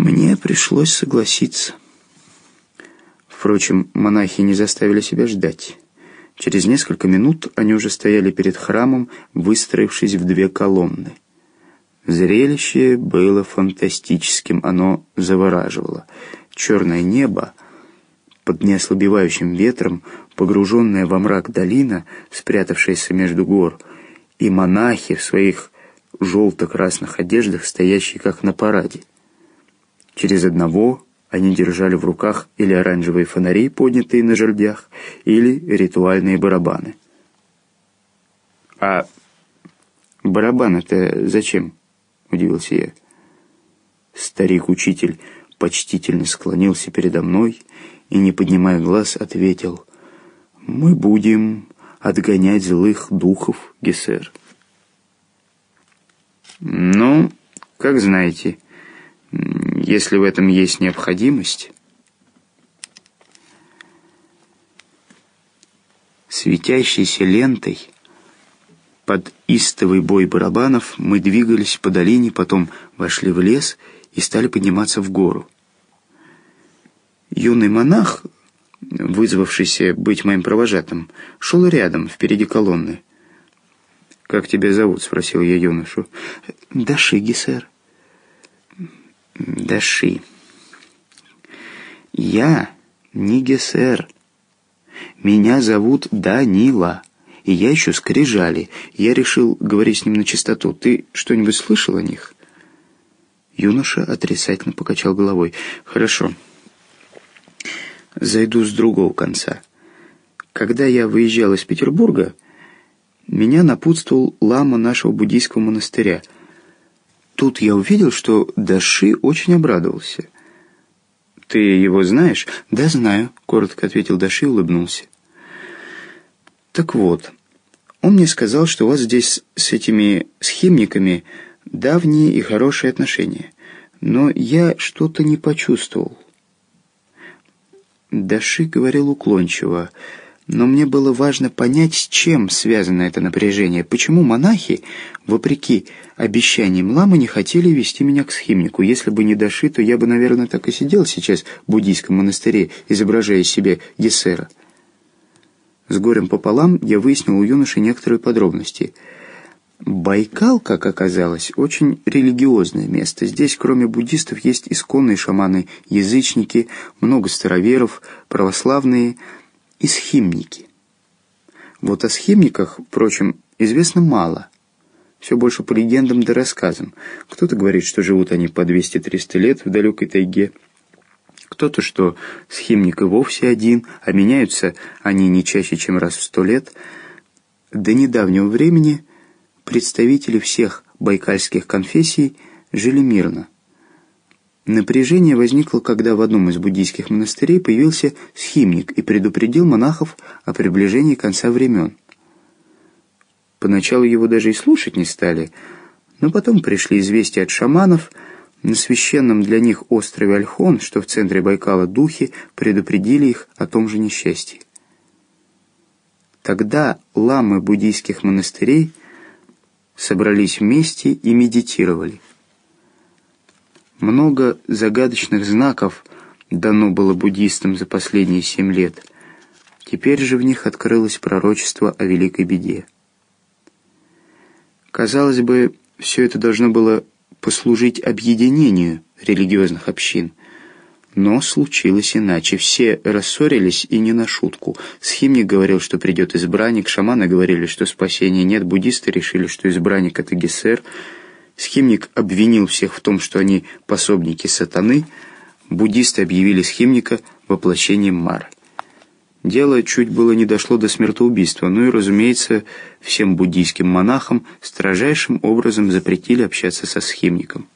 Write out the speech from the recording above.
Мне пришлось согласиться. Впрочем, монахи не заставили себя ждать. Через несколько минут они уже стояли перед храмом, выстроившись в две колонны. Зрелище было фантастическим, оно завораживало. Черное небо под неослабевающим ветром, погруженная во мрак долина, спрятавшаяся между гор, и монахи в своих желто-красных одеждах, стоящие как на параде. Через одного они держали в руках или оранжевые фонари, поднятые на жердях, или ритуальные барабаны. «А барабаны-то зачем?» — удивился я. Старик-учитель почтительно склонился передо мной и, не поднимая глаз, ответил, «Мы будем отгонять злых духов, Гессер». «Ну, как знаете», если в этом есть необходимость. Светящейся лентой под истовый бой барабанов мы двигались по долине, потом вошли в лес и стали подниматься в гору. Юный монах, вызвавшийся быть моим провожатым, шел рядом, впереди колонны. «Как тебя зовут?» — спросил я юношу. «Дашиги, сэр». Даши. Я не Гессер. Меня зовут Данила. И я еще скрижали. Я решил говорить с ним на чистоту. Ты что-нибудь слышал о них? Юноша отрицательно покачал головой. Хорошо. Зайду с другого конца. Когда я выезжал из Петербурга, меня напутствовал лама нашего буддийского монастыря — Тут я увидел, что Даши очень обрадовался. «Ты его знаешь?» «Да, знаю», — коротко ответил Даши и улыбнулся. «Так вот, он мне сказал, что у вас здесь с этими схимниками давние и хорошие отношения. Но я что-то не почувствовал». Даши говорил уклончиво но мне было важно понять, с чем связано это напряжение, почему монахи, вопреки обещаниям ламы, не хотели вести меня к схимнику. Если бы не Даши, то я бы, наверное, так и сидел сейчас в буддийском монастыре, изображая себе Гессера. С горем пополам я выяснил у юноши некоторые подробности. Байкал, как оказалось, очень религиозное место. Здесь, кроме буддистов, есть исконные шаманы-язычники, много староверов, православные – и схимники. Вот о схимниках, впрочем, известно мало. Все больше по легендам да рассказам. Кто-то говорит, что живут они по 200-300 лет в далекой тайге. Кто-то, что схимник и вовсе один, а меняются они не чаще, чем раз в сто лет. До недавнего времени представители всех байкальских конфессий жили мирно. Напряжение возникло, когда в одном из буддийских монастырей появился схимник и предупредил монахов о приближении конца времен. Поначалу его даже и слушать не стали, но потом пришли известия от шаманов на священном для них острове Альхон, что в центре Байкала духи предупредили их о том же несчастье. Тогда ламы буддийских монастырей собрались вместе и медитировали – много загадочных знаков дано было буддистам за последние семь лет. Теперь же в них открылось пророчество о великой беде. Казалось бы, все это должно было послужить объединению религиозных общин. Но случилось иначе. Все рассорились и не на шутку. Схимник говорил, что придет избранник, шаманы говорили, что спасения нет, буддисты решили, что избранник — это Гессер — Схимник обвинил всех в том, что они пособники сатаны. Буддисты объявили схимника воплощением Мары. Дело чуть было не дошло до смертоубийства, ну и, разумеется, всем буддийским монахам строжайшим образом запретили общаться со схимником.